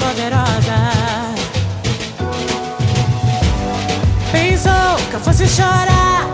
poderosa. Pensou que eu fosse chorar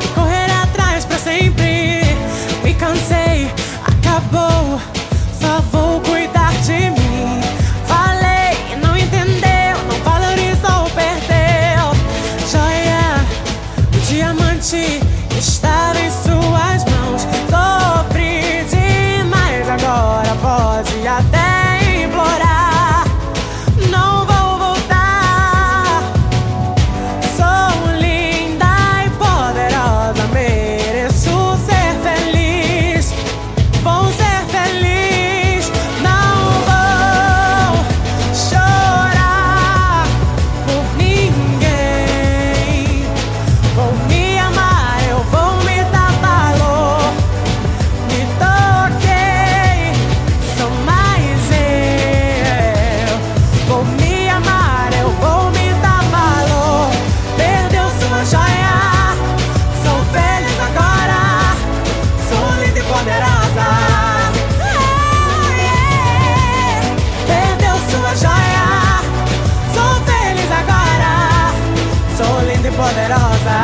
poderosa.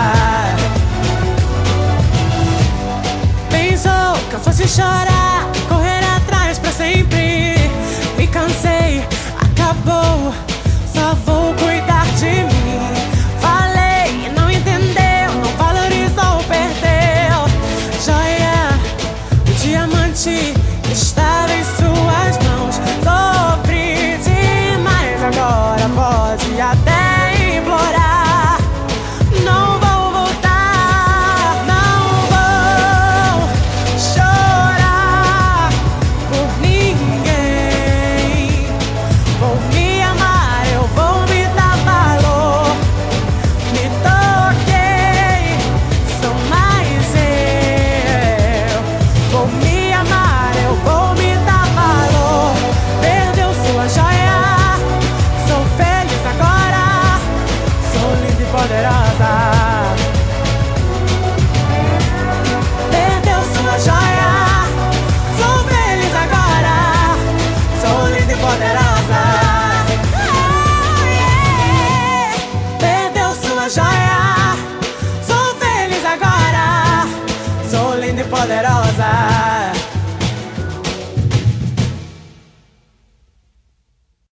Pensou que eu fosse chorar, correr atrás pra sempre. Me cansei, acabou, só vou cuidar de mim. Falei, não entendeu, não valorizou, perdeu. Joia, o diamante está em suas mãos. Sofri demais, agora pode até. poderosa. Perdeu sua joia, sou feliz agora, sou linda e poderosa.